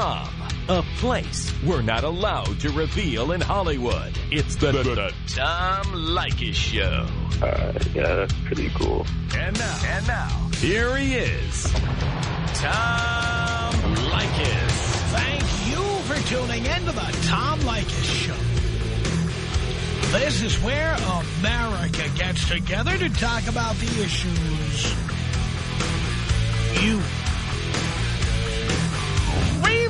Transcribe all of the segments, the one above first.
from a place we're not allowed to reveal in Hollywood. It's the, the, the Tom Leykis Show. Uh, yeah, that's pretty cool. And now, and now, here he is, Tom Leykis. Thank you for tuning in to the Tom Leykis Show. This is where America gets together to talk about the issues you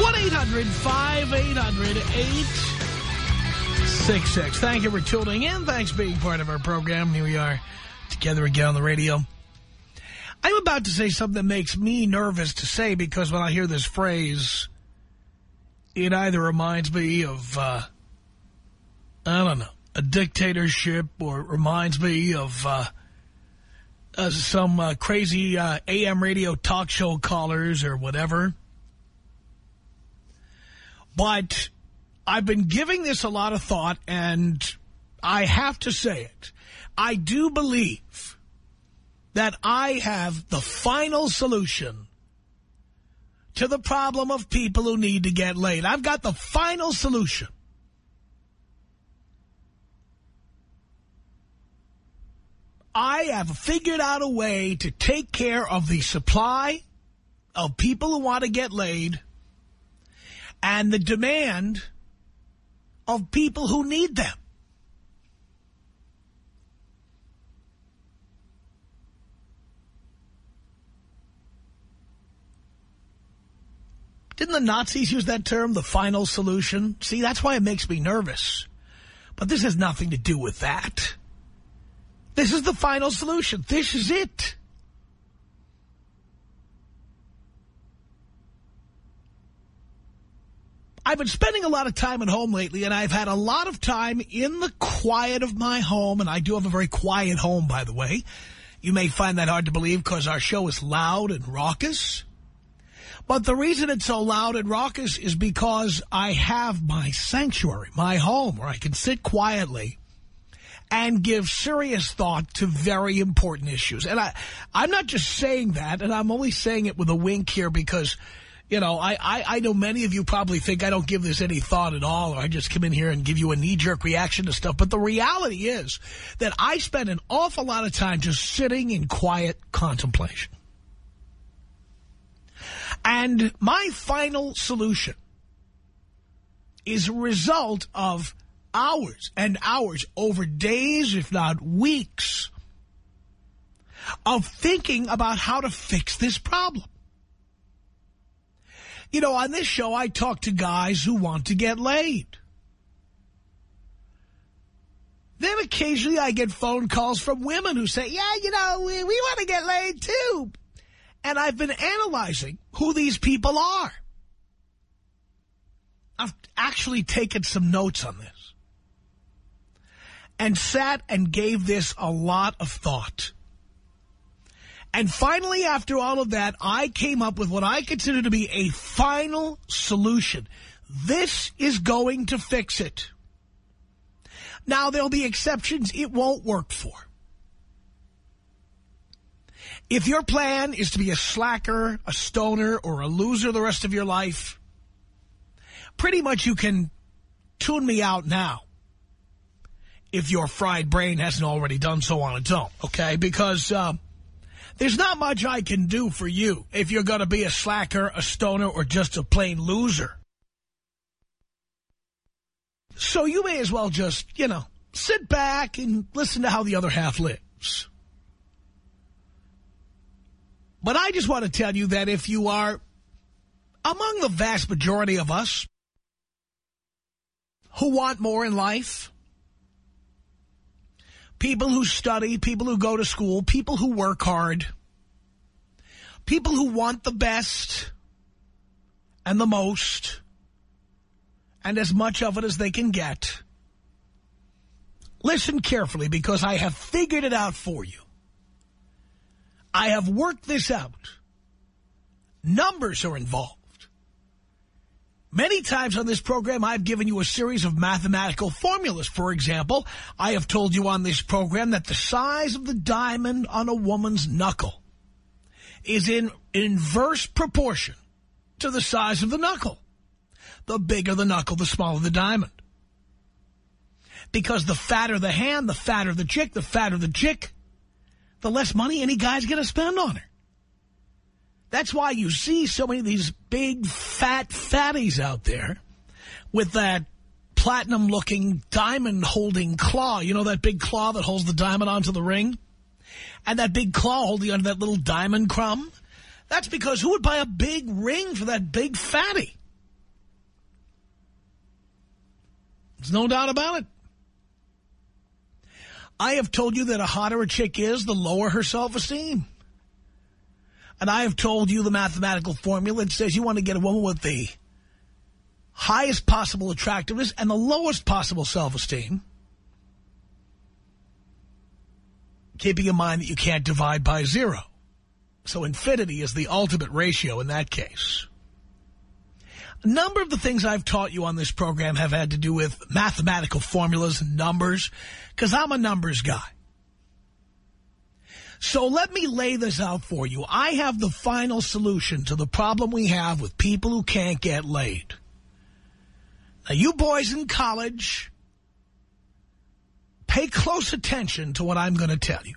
1-800-5800-866. Thank you for tuning in. Thanks for being part of our program. Here we are together again on the radio. I'm about to say something that makes me nervous to say because when I hear this phrase, it either reminds me of, uh, I don't know, a dictatorship or it reminds me of uh, uh, some uh, crazy uh, AM radio talk show callers or whatever. But I've been giving this a lot of thought, and I have to say it. I do believe that I have the final solution to the problem of people who need to get laid. I've got the final solution. I have figured out a way to take care of the supply of people who want to get laid and the demand of people who need them. Didn't the Nazis use that term, the final solution? See, that's why it makes me nervous. But this has nothing to do with that. This is the final solution. This is it. Been spending a lot of time at home lately, and I've had a lot of time in the quiet of my home, and I do have a very quiet home, by the way. You may find that hard to believe because our show is loud and raucous. But the reason it's so loud and raucous is because I have my sanctuary, my home, where I can sit quietly and give serious thought to very important issues. And I, I'm not just saying that, and I'm only saying it with a wink here because, you know, I, I, I know many of you probably think I don't give this any thought at all, or I just come in here and give you a knee-jerk reaction to stuff. But the reality is that I spend an awful lot of time just sitting in quiet contemplation. And my final solution is a result of hours and hours over days, if not weeks, of thinking about how to fix this problem. You know, on this show, I talk to guys who want to get laid. Then occasionally I get phone calls from women who say, yeah, you know, we, we want to get laid too. And I've been analyzing who these people are. I've actually taken some notes on this. And sat and gave this a lot of thought. And finally, after all of that, I came up with what I consider to be a final solution. This is going to fix it. Now, there'll be exceptions it won't work for. If your plan is to be a slacker, a stoner, or a loser the rest of your life, pretty much you can tune me out now if your fried brain hasn't already done so on its own, okay? Because uh, there's not much I can do for you if you're going to be a slacker, a stoner, or just a plain loser. So you may as well just, you know, sit back and listen to how the other half lives. But I just want to tell you that if you are among the vast majority of us who want more in life, people who study, people who go to school, people who work hard, people who want the best and the most and as much of it as they can get. Listen carefully because I have figured it out for you. I have worked this out. Numbers are involved. Many times on this program, I've given you a series of mathematical formulas. For example, I have told you on this program that the size of the diamond on a woman's knuckle is in inverse proportion to the size of the knuckle. The bigger the knuckle, the smaller the diamond. Because the fatter the hand, the fatter the chick, the fatter the chick, the less money any guy's going to spend on her. That's why you see so many of these big, fat fatties out there with that platinum-looking diamond-holding claw. You know that big claw that holds the diamond onto the ring? And that big claw holding onto that little diamond crumb? That's because who would buy a big ring for that big fatty? There's no doubt about it. I have told you that the hotter a chick is, the lower her self-esteem. And I have told you the mathematical formula that says you want to get a woman with the highest possible attractiveness and the lowest possible self-esteem. Keeping in mind that you can't divide by zero. So infinity is the ultimate ratio in that case. A number of the things I've taught you on this program have had to do with mathematical formulas and numbers, because I'm a numbers guy. So let me lay this out for you. I have the final solution to the problem we have with people who can't get laid. Now, you boys in college, pay close attention to what I'm going to tell you.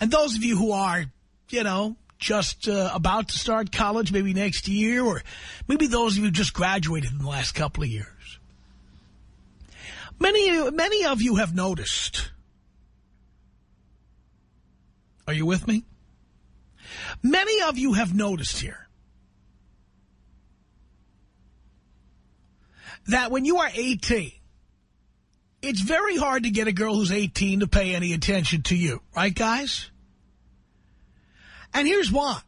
And those of you who are, you know, just uh, about to start college, maybe next year, or maybe those of you who just graduated in the last couple of years. Many, many of you have noticed are you with me? Many of you have noticed here that when you are 18, it's very hard to get a girl who's 18 to pay any attention to you. Right, guys? And here's why.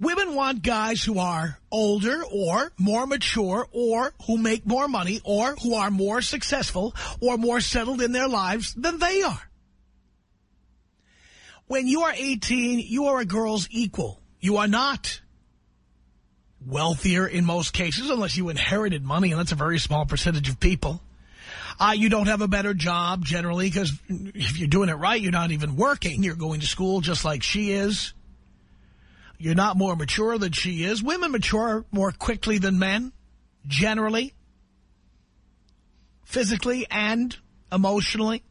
Women want guys who are older or more mature or who make more money or who are more successful or more settled in their lives than they are. When you are 18, you are a girl's equal. You are not wealthier in most cases, unless you inherited money, and that's a very small percentage of people. Uh, you don't have a better job generally because if you're doing it right, you're not even working. You're going to school just like she is. You're not more mature than she is. Women mature more quickly than men, generally, physically and emotionally.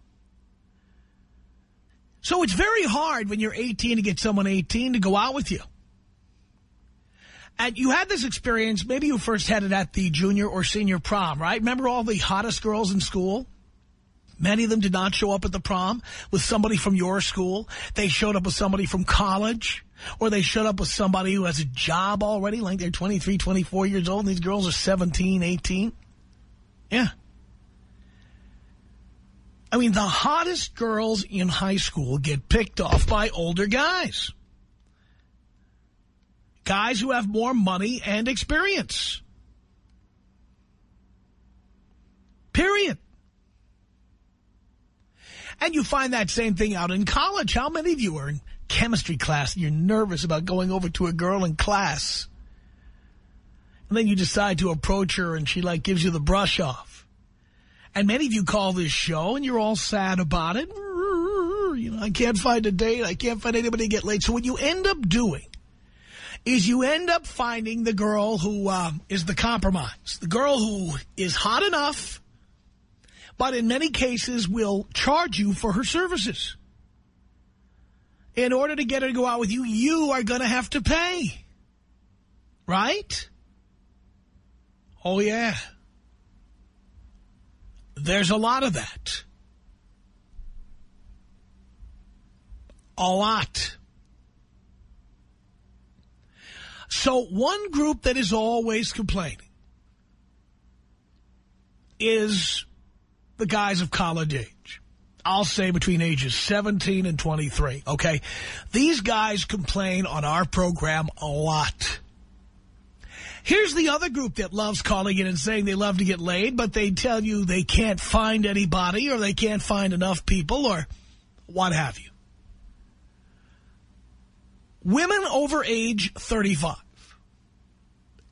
So it's very hard when you're 18 to get someone 18 to go out with you. And you had this experience, maybe you first had it at the junior or senior prom, right? Remember all the hottest girls in school? Many of them did not show up at the prom with somebody from your school. They showed up with somebody from college. Or they showed up with somebody who has a job already, like they're 23, 24 years old, and these girls are 17, 18. Yeah. I mean, the hottest girls in high school get picked off by older guys. Guys who have more money and experience. Period. And you find that same thing out in college. How many of you are in chemistry class and you're nervous about going over to a girl in class? And then you decide to approach her and she like gives you the brush off. And many of you call this show and you're all sad about it. You know, I can't find a date. I can't find anybody to get laid. So what you end up doing is you end up finding the girl who um, is the compromise. The girl who is hot enough, but in many cases will charge you for her services. In order to get her to go out with you, you are going to have to pay. Right? Oh, yeah. There's a lot of that. A lot. So one group that is always complaining is the guys of college age. I'll say between ages 17 and 23, okay? These guys complain on our program a lot. Here's the other group that loves calling in and saying they love to get laid, but they tell you they can't find anybody or they can't find enough people or what have you. Women over age 35.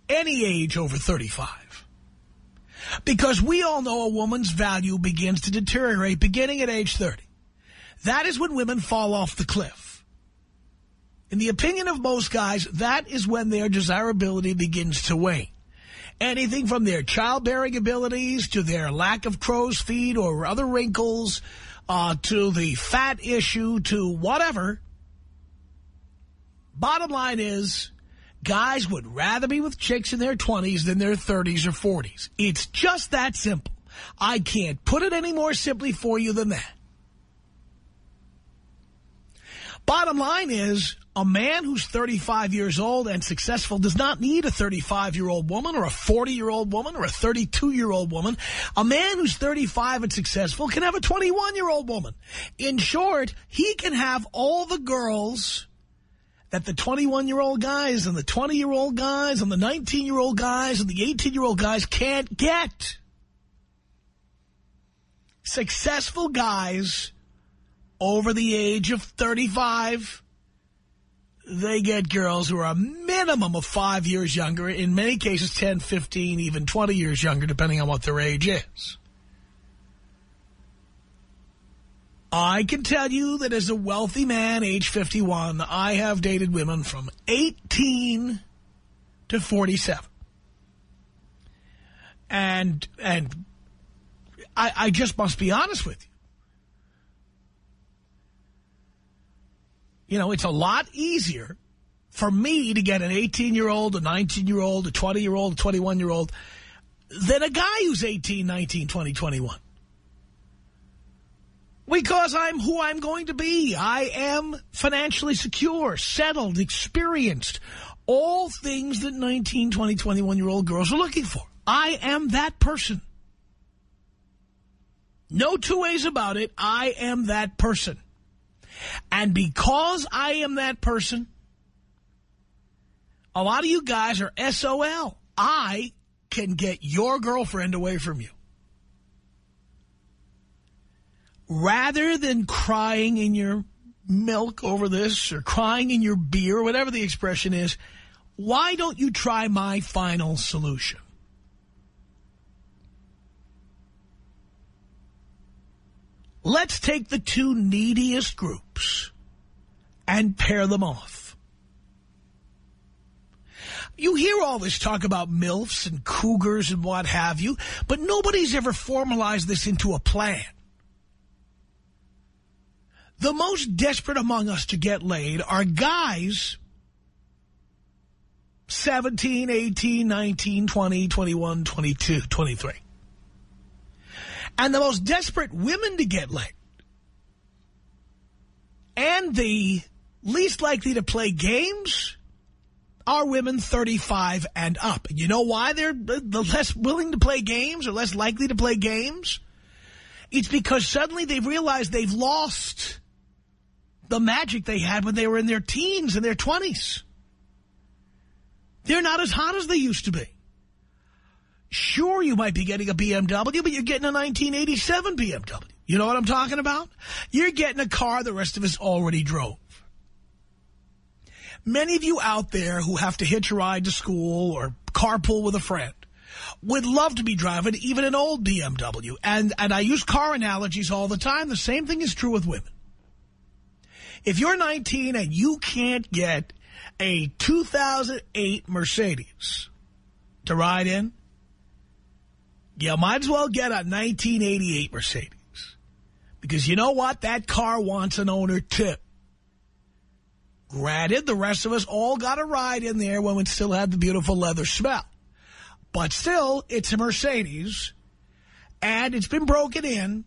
Any age over 35. Because we all know a woman's value begins to deteriorate beginning at age 30. That is when women fall off the cliff. In the opinion of most guys, that is when their desirability begins to wane. Anything from their childbearing abilities to their lack of crow's feet or other wrinkles uh, to the fat issue to whatever. Bottom line is, guys would rather be with chicks in their 20s than their 30s or 40s. It's just that simple. I can't put it any more simply for you than that. Bottom line is, a man who's 35 years old and successful does not need a 35-year-old woman or a 40-year-old woman or a 32-year-old woman. A man who's 35 and successful can have a 21-year-old woman. In short, he can have all the girls that the 21-year-old guys and the 20-year-old guys and the 19-year-old guys and the 18-year-old guys can't get. Successful guys over the age of 35, they get girls who are a minimum of five years younger, in many cases 10, 15, even 20 years younger, depending on what their age is. I can tell you that as a wealthy man, age 51, I have dated women from 18 to 47. And, and I, I just must be honest with you. You know, it's a lot easier for me to get an 18-year-old, a 19-year-old, a 20-year-old, a 21-year-old than a guy who's 18, 19, 20, 21. Because I'm who I'm going to be. I am financially secure, settled, experienced. All things that 19, 20, 21-year-old girls are looking for. I am that person. No two ways about it. I am that person. And because I am that person, a lot of you guys are SOL. I can get your girlfriend away from you. Rather than crying in your milk over this or crying in your beer, or whatever the expression is, why don't you try my final solution? Let's take the two neediest groups and pair them off. You hear all this talk about MILFs and cougars and what have you, but nobody's ever formalized this into a plan. The most desperate among us to get laid are guys 17, 18, 19, 20, 21, 22, 23 and the most desperate women to get laid and the least likely to play games are women 35 and up. You know why they're the less willing to play games or less likely to play games? It's because suddenly they've realized they've lost the magic they had when they were in their teens and their 20s. They're not as hot as they used to be. Sure, you might be getting a BMW, but you're getting a 1987 BMW. You know what I'm talking about? You're getting a car the rest of us already drove. Many of you out there who have to hitch a ride to school or carpool with a friend would love to be driving even an old BMW. And, and I use car analogies all the time. The same thing is true with women. If you're 19 and you can't get a 2008 Mercedes to ride in, you might as well get a 1988 Mercedes. Because you know what? That car wants an owner, too. Granted, the rest of us all got a ride in there when it still had the beautiful leather smell. But still, it's a Mercedes, and it's been broken in,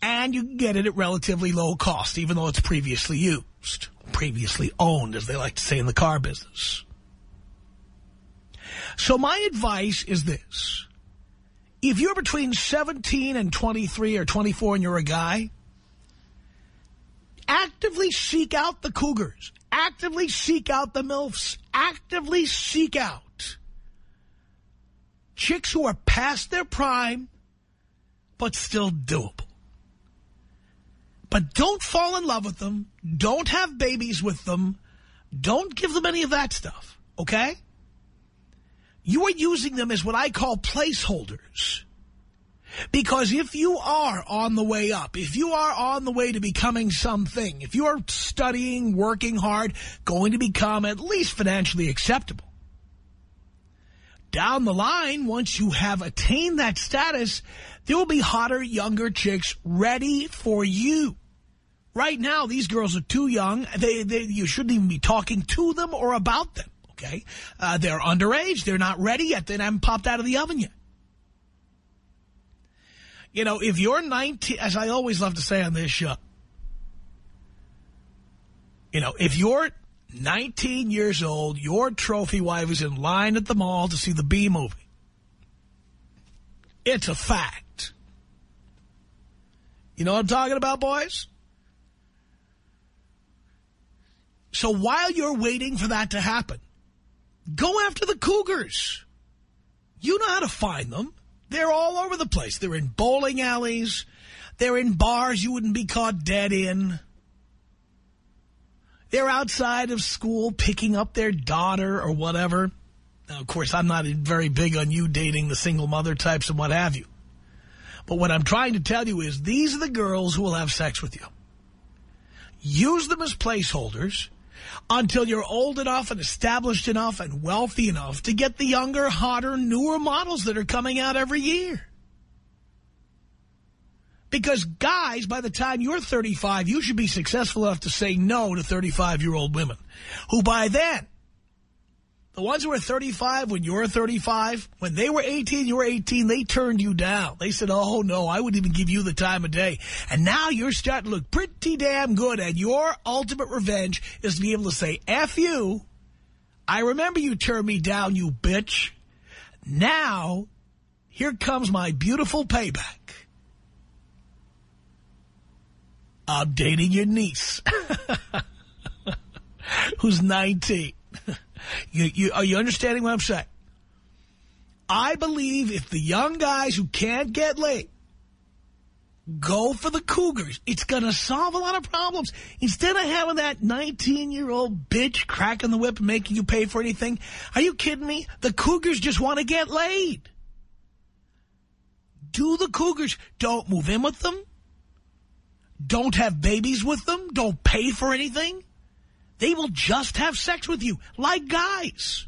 and you can get it at relatively low cost, even though it's previously used, previously owned, as they like to say in the car business. So my advice is this if you're between 17 and 23 or 24 and you're a guy, actively seek out the cougars. Actively seek out the MILFs. Actively seek out chicks who are past their prime, but still doable. But don't fall in love with them. Don't have babies with them. Don't give them any of that stuff, okay? You are using them as what I call placeholders. Because if you are on the way up, if you are on the way to becoming something, if you are studying, working hard, going to become at least financially acceptable, down the line, once you have attained that status, there will be hotter, younger chicks ready for you. Right now, these girls are too young. They, they, you shouldn't even be talking to them or about them, okay? Uh, they're underage. They're not ready yet. They haven't popped out of the oven yet. You know, if you're 19, as I always love to say on this show, you know, if you're 19 years old, your trophy wife is in line at the mall to see the B movie. It's a fact. You know what I'm talking about, boys? So while you're waiting for that to happen, go after the cougars. You know how to find them. They're all over the place. They're in bowling alleys. They're in bars you wouldn't be caught dead in. They're outside of school picking up their daughter or whatever. Now, of course, I'm not very big on you dating the single mother types and what have you. But what I'm trying to tell you is these are the girls who will have sex with you. Use them as placeholders until you're old enough and established enough and wealthy enough to get the younger, hotter, newer models that are coming out every year. Because guys, by the time you're 35, you should be successful enough to say no to 35-year-old women. Who by then, the ones who are 35 when you're 35, when they were 18, you were 18, they turned you down. They said, oh, no, I wouldn't even give you the time of day. And now you're starting to look pretty damn good. And your ultimate revenge is to be able to say, F you. I remember you turned me down, you bitch. Now, here comes my beautiful payback. I'm dating your niece, who's 19. You, you, are you understanding what I'm saying? I believe if the young guys who can't get laid go for the Cougars, it's going to solve a lot of problems. Instead of having that 19-year-old bitch cracking the whip and making you pay for anything, are you kidding me? The Cougars just want to get laid. Do the Cougars. Don't move in with them don't have babies with them, don't pay for anything. They will just have sex with you, like guys.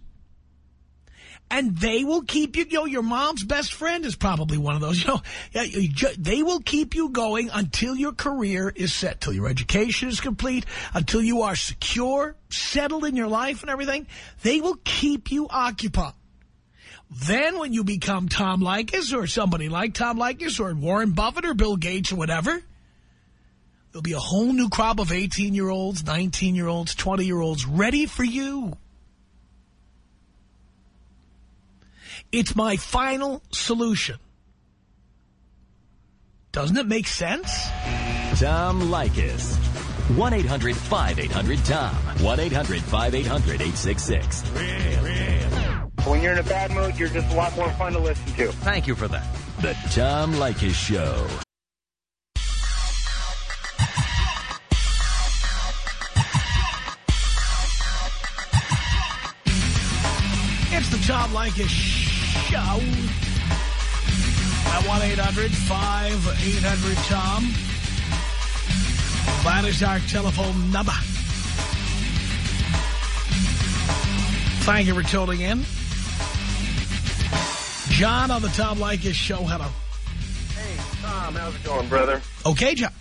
And they will keep you, you know, your mom's best friend is probably one of those, you know, they will keep you going until your career is set, till your education is complete, until you are secure, settled in your life and everything. They will keep you occupied. Then when you become Tom Leykis or somebody like Tom Leykis or Warren Buffett or Bill Gates or whatever, There'll be a whole new crop of 18-year-olds, 19-year-olds, 20-year-olds ready for you. It's my final solution. Doesn't it make sense? Tom Leykis. 1-800-5800-TOM. 1-800-5800-866. When you're in a bad mood, you're just a lot more fun to listen to. Thank you for that. The Tom Leykis Show. Leykis Show at 1-800-5800-TOM. That is our telephone number. Thank you for tuning in. John on the Tom Leykis Show. Hello. Hey, Tom. How's it going, brother? Okay, John.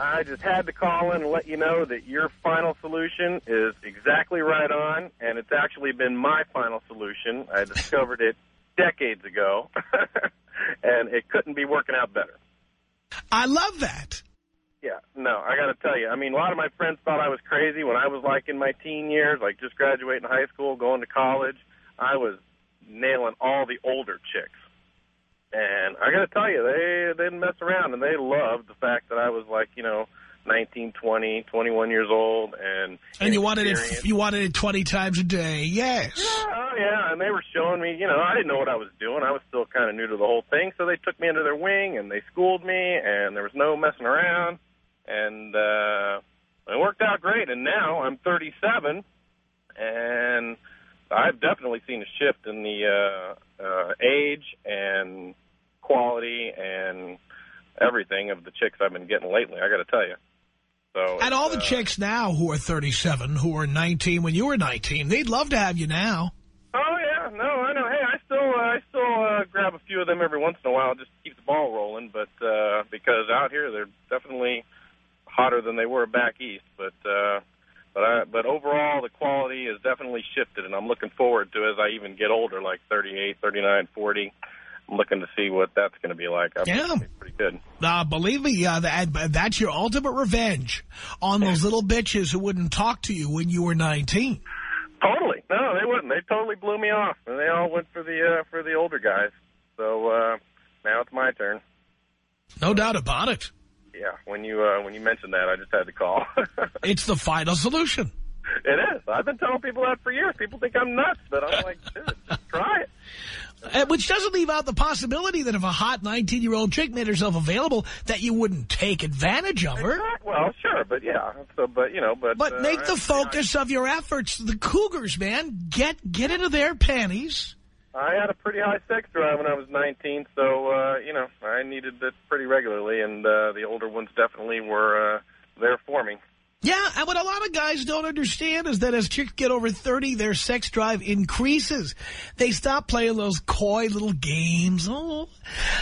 I just had to call in and let you know that your final solution is exactly right on, and it's actually been my final solution. I discovered it decades ago, and it couldn't be working out better. I love that. Yeah, no, I got to tell you. I mean, a lot of my friends thought I was crazy when I was like in my teen years, like just graduating high school, going to college. I was nailing all the older chicks. And I got to tell you, they, they didn't mess around, and they loved the fact that I was like, you know, 19, 20, 21 years old, and and you wanted it you wanted it 20 times a day. Yes. Yeah, oh yeah, and they were showing me, you know, I didn't know what I was doing. I was still kind of new to the whole thing, so they took me under their wing and they schooled me, and there was no messing around, and uh, it worked out great. And now I'm 37, and I've definitely seen a shift in the uh, uh, age and quality and everything of the chicks I've been getting lately. I got to tell you. So and all the uh, chicks now who are 37, who were 19 when you were 19, they'd love to have you now. Oh yeah, no, I know. Hey, I still, uh, I still uh, grab a few of them every once in a while just to keep the ball rolling. But uh, because out here they're definitely hotter than they were back east. But uh, but I, but overall the quality has definitely shifted, and I'm looking forward to as I even get older, like 38, 39, 40. I'm looking to see what that's going to be like. I Yeah. pretty good. Uh, believe me, uh, that, that's your ultimate revenge on those little bitches who wouldn't talk to you when you were 19. Totally. No, they wouldn't. They totally blew me off, and they all went for the uh, for the older guys. So uh, now it's my turn. No doubt about it. Yeah, when you uh, when you mentioned that, I just had to call. It's the final solution. it is. I've been telling people that for years. People think I'm nuts, but I'm like, dude, just try it. Uh, which doesn't leave out the possibility that if a hot 19-year-old chick made herself available, that you wouldn't take advantage of her. Well, sure, but yeah. So, but you know, but But uh, make the focus of your efforts the cougars, man. Get get into their panties. I had a pretty high sex drive when I was 19, so uh, you know, I needed it pretty regularly, and uh, the older ones definitely were uh, there for me. Yeah, and what a lot of guys don't understand is that as chicks get over 30, their sex drive increases. They stop playing those coy little games. Oh,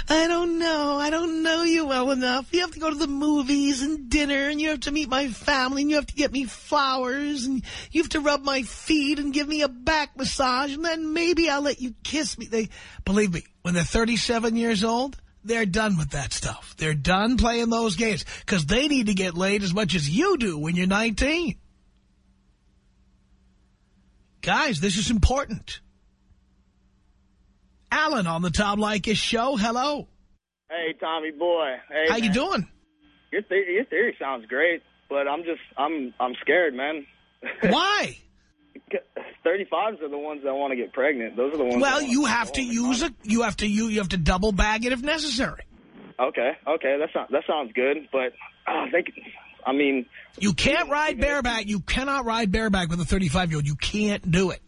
I don't know. I don't know you well enough. You have to go to the movies and dinner, and you have to meet my family, and you have to get me flowers, and you have to rub my feet and give me a back massage, and then maybe I'll let you kiss me. They Believe me, when they're 37 years old, they're done with that stuff. They're done playing those games because they need to get laid as much as you do when you're 19. Guys, this is important. Alan on the Tom Leykis show. Hello. Hey, Tommy boy. Hey, How you doing? Your your theory sounds great, but I'm just, I'm, I'm scared, man. Why? 35s are the ones that want to get pregnant. Those are the ones. Well, you have to use a you have to you you have to double bag it if necessary. Okay, okay, that sounds that sounds good, but uh, they, I mean, You can't ride bareback. You cannot ride bareback with a 35 year old. You can't do it.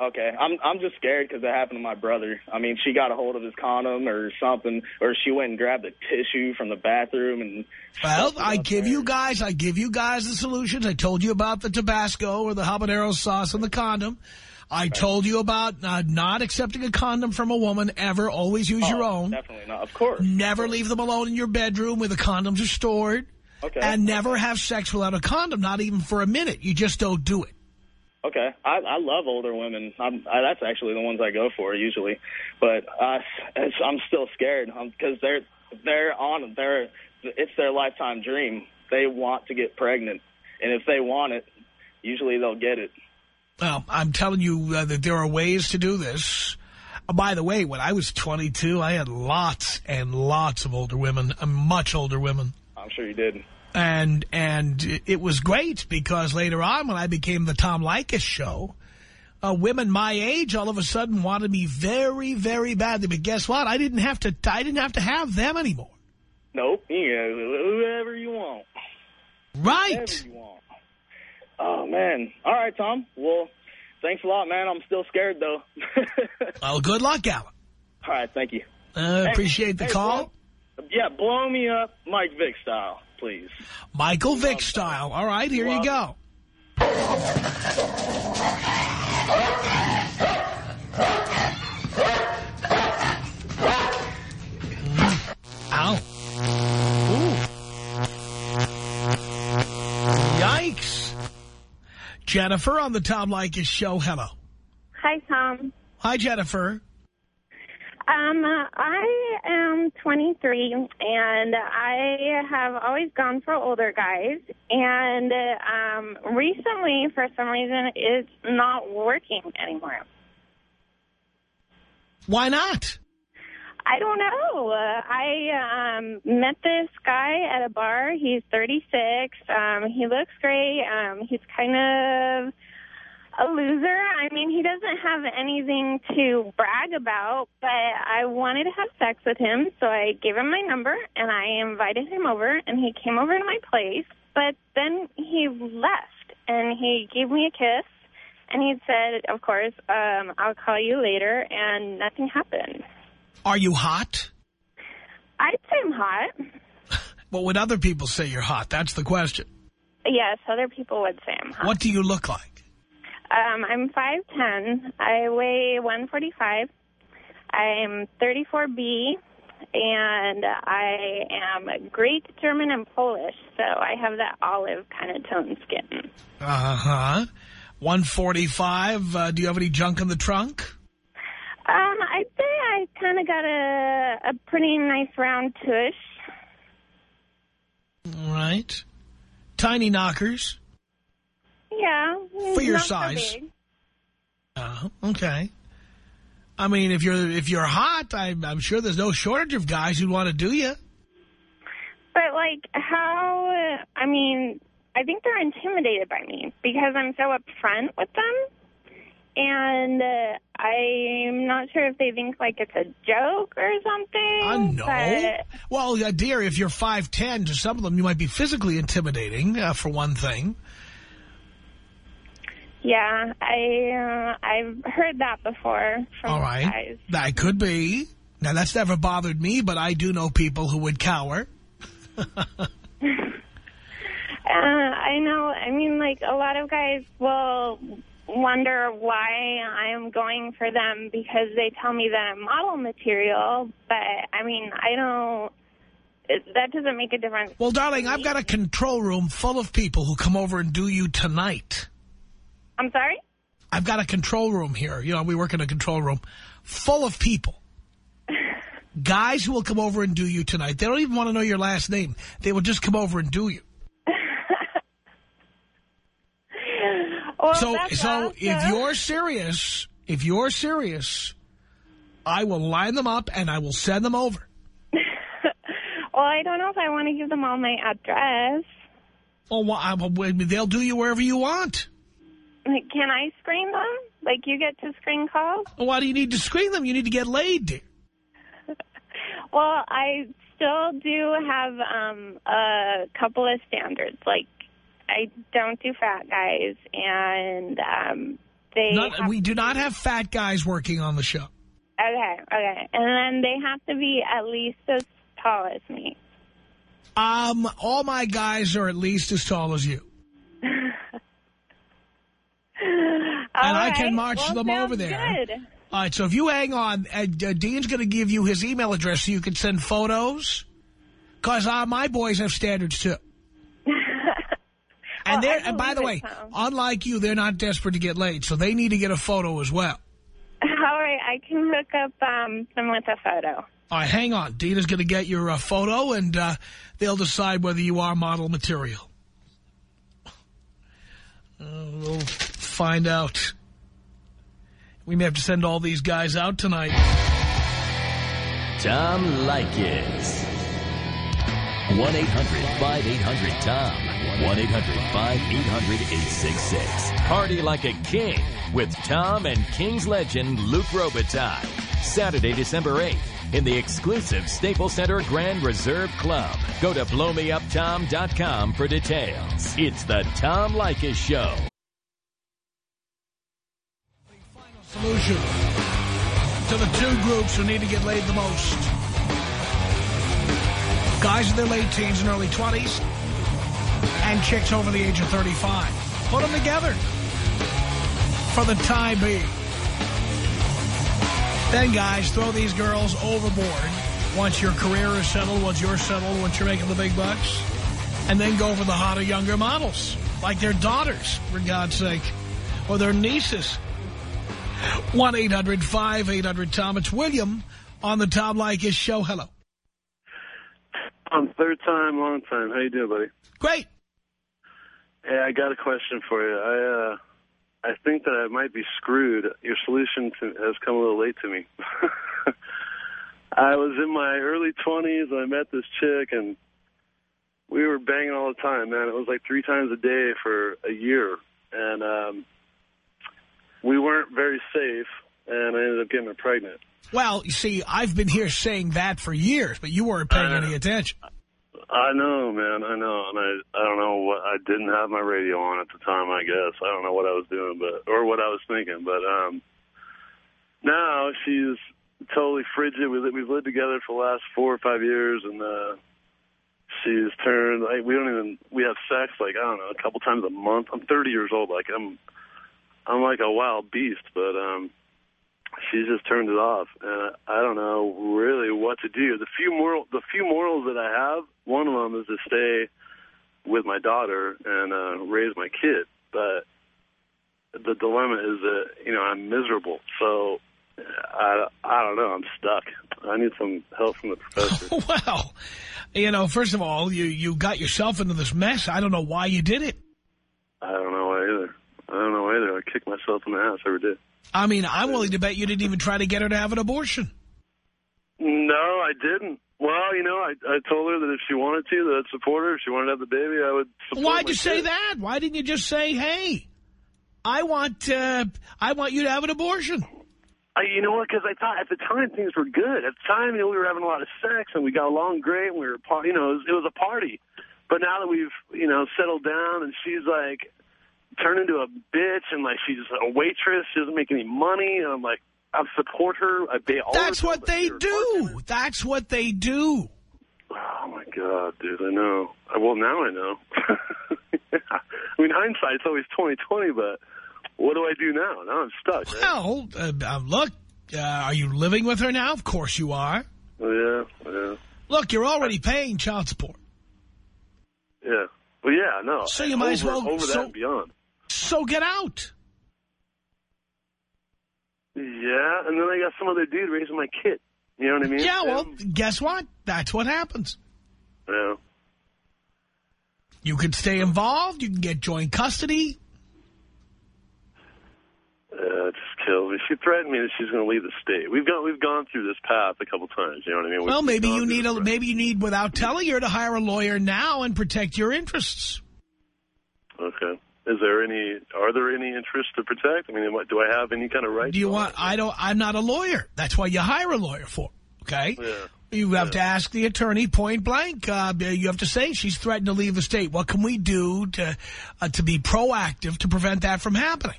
Okay, I'm, I'm just scared because it happened to my brother. I mean, she got a hold of his condom or something, or she went and grabbed a tissue from the bathroom and. Well, I give there. you guys, I give you guys the solutions. I told you about the Tabasco or the habanero sauce and the condom. I told you about uh, not accepting a condom from a woman ever. Always use your Oh, own. Definitely not. Of course. Never leave them alone in your bedroom where the condoms are stored. Okay. And never have sex without a condom, not even for a minute. You just don't do it. Okay, I, I love older women. I'm, I, that's actually the ones I go for usually, but uh, it's, I'm still scared because they're they're on they're it's their lifetime dream. They want to get pregnant, and if they want it, usually they'll get it. Well, I'm telling you uh, that there are ways to do this. Uh, by the way, when I was 22, I had lots and lots of older women, uh, much older women. I'm sure you did. And and it was great because later on when I became the Tom Leykis show, uh, women my age all of a sudden wanted me very, very badly. But guess what? I didn't have to. I didn't have to have them anymore. Nope, you know, whoever you want, Right. whoever you want. Oh man! All right, Tom. Well, thanks a lot, man. I'm still scared though. Well, good luck, Alan. All right, thank you. Uh, appreciate the hey, call. yeah, blow me up, Mike Vick style, please. Michael Vick style. All right, here you go. Mm. Ow. Ooh. Yikes. Jennifer on the Tom Leykis show. Hello. Hi, Tom. Hi, Jennifer. Um, I am 23, and I have always gone for older guys. And um, recently, for some reason, it's not working anymore. Why not? I don't know. Uh, I um, met this guy at a bar. He's 36. Um, he looks great. Um, he's kind of a loser. I mean, he doesn't have anything to brag about, but I wanted to have sex with him, so I gave him my number and I invited him over, and he came over to my place. But then he left, and he gave me a kiss, and he said, "Of course, um, I'll call you later," and nothing happened. Are you hot? I'd say I'm hot. What would other people say you're hot? That's the question. Yes, other people would say I'm hot. What do you look like? Um, I'm 5'10". I weigh 145. I'm 34B, and I am Greek, German, and Polish, so I have that olive kind of tone skin. Uh-huh. 145. Uh, do you have any junk in the trunk? Um, I'd say I kind of got a, a pretty nice round tush. All right. Tiny knockers. Yeah. For your size. Uh, okay. I mean, if you're if you're hot, I'm, I'm sure there's no shortage of guys who'd want to do you. But, like, how, I mean, I think they're intimidated by me because I'm so upfront with them. And uh, I'm not sure if they think, like, it's a joke or something. Uh, no. but- Well, uh, dear, if you're 5'10", to some of them, you might be physically intimidating, uh, for one thing. Yeah, I, uh, I've heard that before from All right. guys. That could be. Now, that's never bothered me, but I do know people who would cower. Uh, I know. I mean, like, a lot of guys will wonder why I'm going for them because they tell me that I'm model material. But, I mean, I don't... It, that doesn't make a difference. Well, darling, I've got a control room full of people who come over and do you tonight. I'm sorry? I've got a control room here. You know, we work in a control room full of people. Guys who will come over and do you tonight. They don't even want to know your last name. They will just come over and do you. Well, So, so if you're serious, if you're serious, I will line them up and I will send them over. Well, I don't know if I want to give them all my address. Oh, well, I, uh, well, they'll do you wherever you want. Can I screen them? Like, you get to screen calls? Why do you need to screen them? You need to get laid. Well, I still do have um, a couple of standards. Like, I don't do fat guys, and um, they Not, we do not have fat guys working on the show. okay, okay, and then they have to be at least as tall as me. Um, all my guys are at least as tall as you. and I can march well, them over there. Good. All right, so if you hang on, uh, uh, Dean's going to give you his email address so you can send photos. Because uh, my boys have standards, too. And, Well, they're, I and by the way, believe unlike you, they're not desperate to get laid, so they need to get a photo as well. All right, I can hook up um, them with a photo. All right, hang on. Dina's going to get your uh, photo, and uh, they'll decide whether you are model material. Uh, we'll find out. We may have to send all these guys out tonight. Tom Leykis. 1-800-5800-TOM. 1-800-5800-866. Party like a king with Tom and King's legend Luc Robitaille. Saturday, December 8th in the exclusive Staples Center Grand Reserve Club. Go to blowmeuptom.com for details. It's the Tom Leykis Show. Solution to the two groups who need to get laid the most. Guys in their late teens and early 20s, and chicks over the age of 35. Put them together for the time being. Then, guys, throw these girls overboard once your career is settled, once you're settled, once you're making the big bucks. And then go for the hotter, younger models, like their daughters, for God's sake, or their nieces. 1-800-5800-TOM. It's William on the Tom Leykis show. Hello. Um, third time, long time. How you doing, buddy? Great. Hey, I got a question for you. I uh, I think that I might be screwed. Your solution to, has come a little late to me. I was in my early 20s and I met this chick and we were banging all the time, man. It was like three times a day for a year. And um, we weren't very safe, and I ended up getting her pregnant. Well, you see, I've been here saying that for years, but you weren't paying any attention. I know, man. I know, and I I don't know what I didn't have my radio on at the time. I guess I don't know what I was doing, but or what I was thinking. But um, now she's totally frigid. We we've lived together for the last four or five years, and uh, she's turned. Like, we don't even we have sex like I don't know a couple times a month. I'm 30 years old. Like I'm I'm like a wild beast, but um, she's just turned it off, and I don't know really what to do. The few moral, the few morals that I have, one of them is to stay with my daughter and uh, raise my kid. But the dilemma is that you know I'm miserable, so I I don't know. I'm stuck. I need some help from the professor. well, you know, first of all, you, you got yourself into this mess. I don't know why you did it. I don't know either. I don't know either. I kick myself in the ass every day. I mean, I'm willing to bet you didn't even try to get her to have an abortion. No, I didn't. Well, you know, I I told her that if she wanted to, that I'd support her. If she wanted to have the baby, I would support Why'd you say kid. that? Why didn't you just say, hey, I want uh, I want you to have an abortion? I, you know what? Because I thought at the time things were good. At the time, you know, we were having a lot of sex and we got along great. And we were, you know, it was, it was a party. But now that we've, you know, settled down and she's like turned into a bitch and like she's a waitress, she doesn't make any money. And I'm like, I support her. I pay all. That's what they do. That's what they do. Oh my god, dude! I know. Uh, Well, now I know. I mean, hindsight's always twenty twenty, but what do I do now? Now I'm stuck. Right? Well, uh, uh, look, uh, are you living with her now? Of course you are. Yeah, yeah, Look, you're already paying child support. yeah. Well, yeah, no. So you might as well- over so- that and beyond. So get out. Yeah, and then I got some other dude raising my kid. You know what I mean? Yeah, well, And, guess what? That's what happens. yeah. You can stay involved. You can get joint custody. Uh, just kills me. She threatened me that she's going to leave the state. We've gone, we've gone through this path a couple times. You know what I mean? Well, We've maybe you need a maybe you need without telling her to hire a lawyer now and protect your interests. Okay. Is there any? Are there any interests to protect? I mean, do I have any kind of right? Do you want? I don't. I'm not a lawyer. That's why you hire a lawyer for. Okay. Yeah. You have to ask the attorney point blank. Uh, you have to say she's threatened to leave the state. What can we do to uh, to be proactive to prevent that from happening?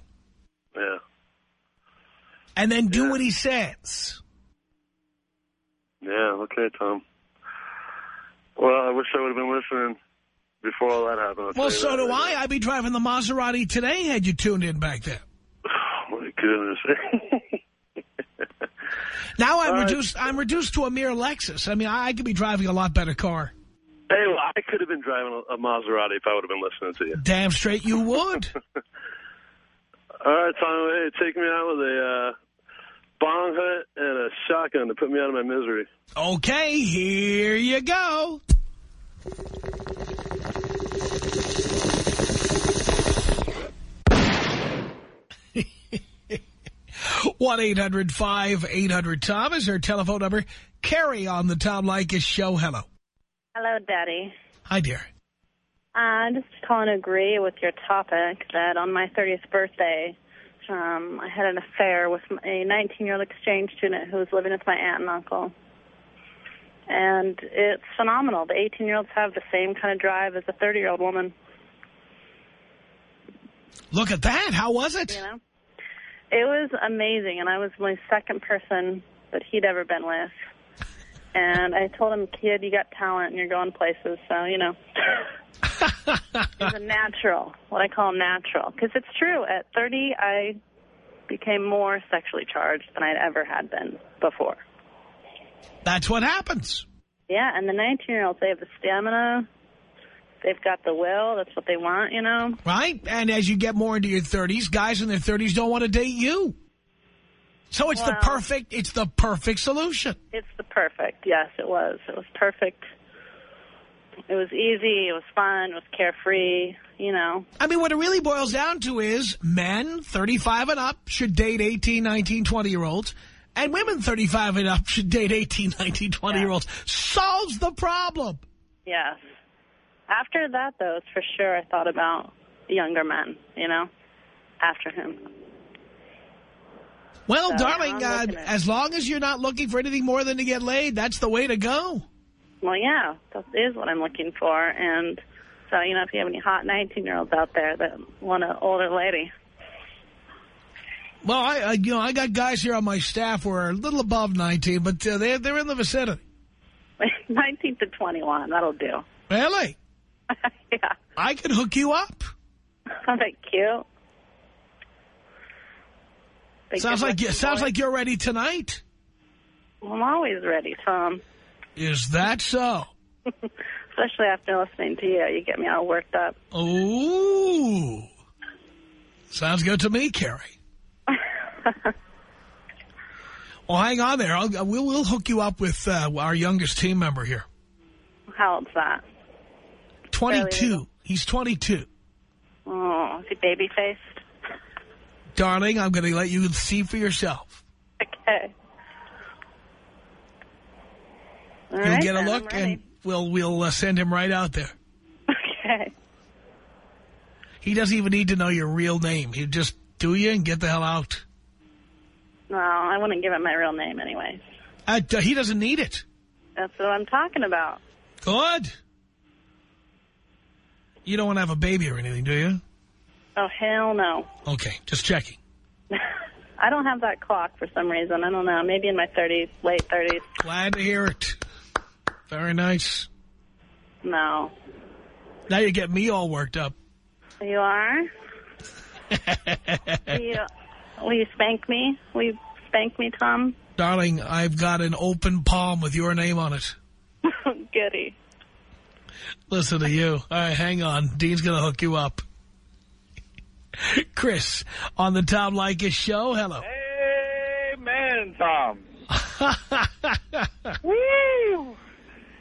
Yeah. And then do Yeah. what he says. Yeah. Okay, Tom. Well, I wish I would have been listening before all that happened. I'll Well, so do right I. now. I'd be driving the Maserati today had you tuned in back then. Oh my goodness. Now I'm All right. reduced. I'm reduced to a mere Lexus. I mean, I, I could be driving a lot better car. hey, well, I could have been driving a, a Maserati if I would have been listening to you. Damn straight you would. All right, Tom. Hey, take me out with a uh, bong hut and a shotgun to put me out of my misery. okay, here you go. One eight hundred five eight hundred Tom is her telephone number. Carrie on the Tom Leykis show. Hello, Hello, Daddy. hi dear. I just to agree with your topic that on my 30th birthday, um, I had an affair with a 19-year-old exchange student who was living with my aunt and uncle. And it's phenomenal. The 18-year-olds have the same kind of drive as a 30-year-old woman, Look at that. How was it? you know? It was amazing, and I was my second person that he'd ever been with. And I told him, kid, you got talent and you're going places, so, you know. It's a natural, what I call natural. Because it's true. At 30, I became more sexually charged than I'd ever had been before. That's what happens. Yeah, and the 19-year-olds, they have the stamina. They've got the will. That's what they want, you know? Right? And as you get more into your 30s, guys in their 30s don't want to date you. So it's the perfect, it's the perfect solution. It's the perfect. Yes, it was. It was perfect. It was easy. It was fun. It was carefree, you know? I mean, what it really boils down to is men 35 and up should date 18, 19, 20-year-olds, and women 35 and up should date 18, 19, 20-year-olds. Solves the problem. Yes. After that, though, for sure, I thought about younger men, you know, after him. Well, So, darling, uh, as long as you're not looking for anything more than to get laid, that's the way to go. Well, yeah, that is what I'm looking for. And so, you know, if you have any hot 19-year-olds out there that want an older lady. Well, I, I you know I got guys here on my staff who are a little above 19, but uh, they're they're in the vicinity. 19 to 21, that'll do. Really, yeah. I could hook you up. Sounds like cute. They Sounds like you, sounds like you're ready tonight. I'm always ready, Tom. Is that so? Especially after listening to you. You get me all worked up. Ooh, sounds good to me, Carrie. Well, hang on there. I'll, we'll we'll hook you up with uh, our youngest team member here. How old's that? 22. little. He's 22. Oh, is he baby-faced? Darling, I'm going to let you see for yourself. Okay. All You'll right, get a then, look, and we'll we'll uh, send him right out there. Okay. He doesn't even need to know your real name. He'll just do you and get the hell out. No, I wouldn't give him my real name anyway. Uh, he doesn't need it. That's what I'm talking about. Good. You don't want to have a baby or anything, do you? Oh, hell no. Okay, just checking. I don't have that clock for some reason. I don't know. Maybe in my 30s, late 30s. Glad to hear it. Very nice. No. Now you get me all worked up. You are? will, you, will you spank me? Will you spank me, Tom? Darling, I've got an open palm with your name on it. Goody. Listen to you. All right, hang on. Dean's going to hook you up. Chris, on the Tom Leykis show. Hello. Amen, Tom. Woo!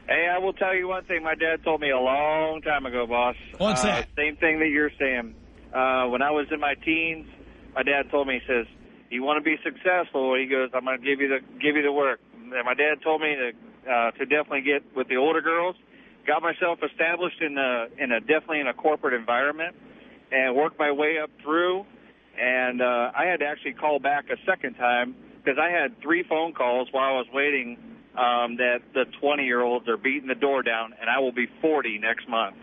Hey, I will tell you one thing. My dad told me a long time ago, boss. What's Uh, that? Same thing that you're saying. Uh, when I was in my teens, my dad told me, he says, "You want to be successful?" He goes, "I'm going to give you the give you the work." And my dad told me to uh, to definitely get with the older girls. Got myself established in a in a definitely in a corporate environment, and worked my way up through. And uh, I had to actually call back a second time because I had three phone calls while I was waiting um, that the 20 year olds are beating the door down, and I will be 40 next month.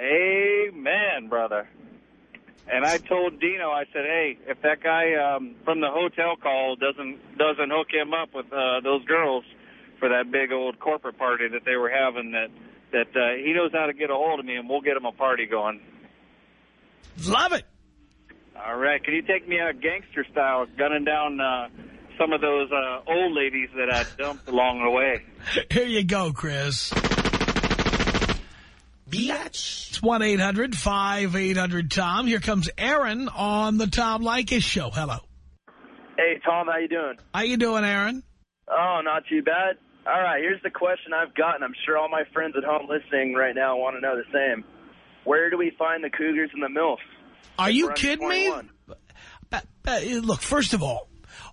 Amen, brother. And I told Dino, I said, "Hey, if that guy um, from the hotel call doesn't doesn't hook him up with uh, those girls for that big old corporate party that they were having, that that uh, he knows how to get a hold of me, and we'll get him a party going." Love it. All right, can you take me out gangster style, gunning down uh, some of those uh, old ladies that I dumped along the way? Here you go, Chris. Biatch. It's 1-800-5800-TOM. Here comes Aaron on the Tom Leykis show. Hello. Hey, Tom, how you doing? How you doing, Aaron? Oh, not too bad. All right, here's the question I've gotten. I'm sure all my friends at home listening right now want to know the same. Where do we find the cougars and the MILFs? Are you kidding me? 21. Uh, uh, look, first of all,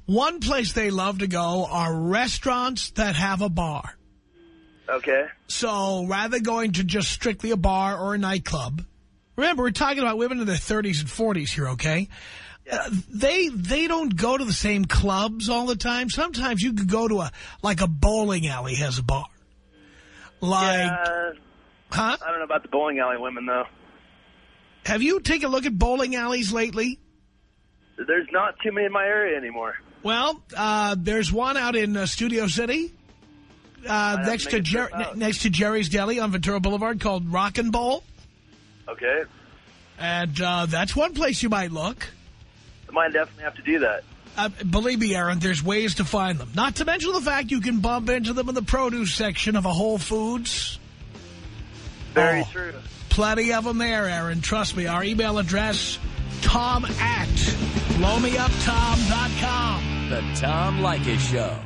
one place they love to go are restaurants that have a bar. Okay. So rather than going to just strictly a bar or a nightclub, remember, we're talking about women in their 30s and 40s here, okay? Uh, they they don't go to the same clubs all the time. Sometimes you could go to a, like a bowling alley has a bar. Like, Yeah, huh? I don't know about the bowling alley women, though. Have you taken a look at bowling alleys lately? There's not too many in my area anymore. Well, uh, there's one out in uh, Studio City, uh, next to next to Jerry's Deli on Ventura Boulevard, called Rock and Bowl, Okay. and uh, that's one place you might look. I might definitely have to do that. Uh, believe me, Aaron, there's ways to find them. Not to mention the fact you can bump into them in the produce section of a Whole Foods. Very Oh. true. Plenty of them there, Aaron. Trust me. Our email address, tom at blowmeuptom.com. The Tom Leykis Show.